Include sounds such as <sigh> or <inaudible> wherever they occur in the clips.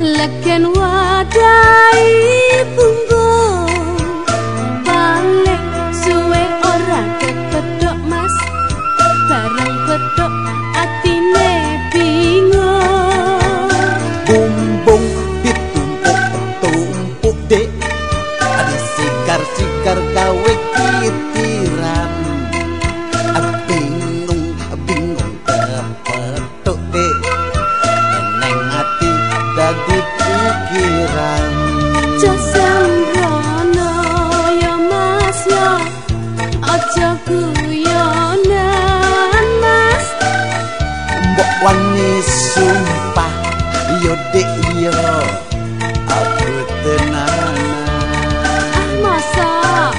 legen wadai punggung paling suwe ora kepedhok mas. Bareng petuk atine bingung bumbung dituntut tumpuk de ada sikar sikar gawe kitiran. Bingung bingung kepedhok de sumpah. Yo dek yo. Aku tenang ah masa?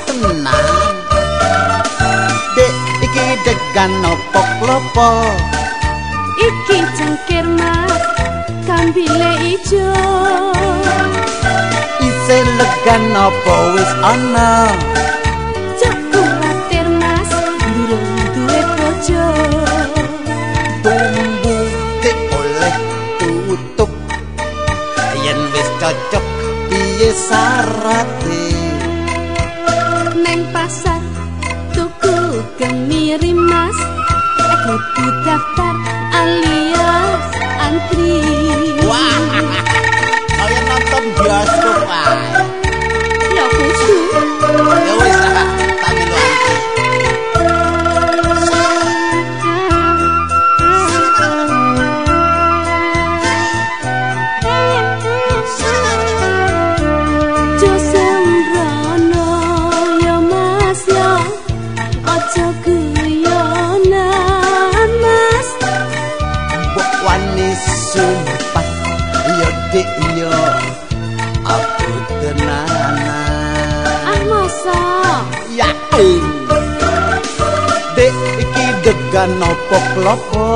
Tenang dek iki degan nopo klopo iki cengkir mas kambile ijo. Isen legan nopo wis ana? Tutup yen wis cocok piye sarate neng pasar tuku kemiri mas. Kudu daftar dek iki degan opo klopo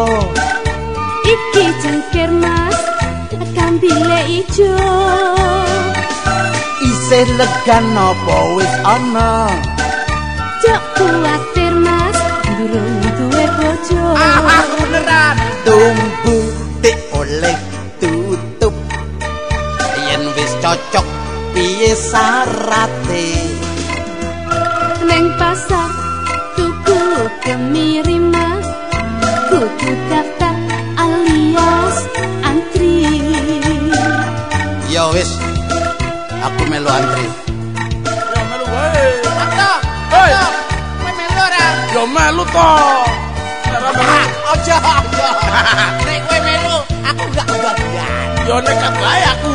iki cengkir mas. Kambile ijo. Isih legan opo wis ana? Jok kuatir mas. Durung duwe bojo. Beneran tunggu dek oleh tutup. Yen wis cocok piye sarate kemiri mas kudu daftar alias antri ya wis aku melu antri Ya melu wae. Ato, Hei. kowe melu ora? Ya melu to. Ora melu. Aja, <laughs> aja. Nek kowe melu, aku gak kebagian. Ya nekat wae aku.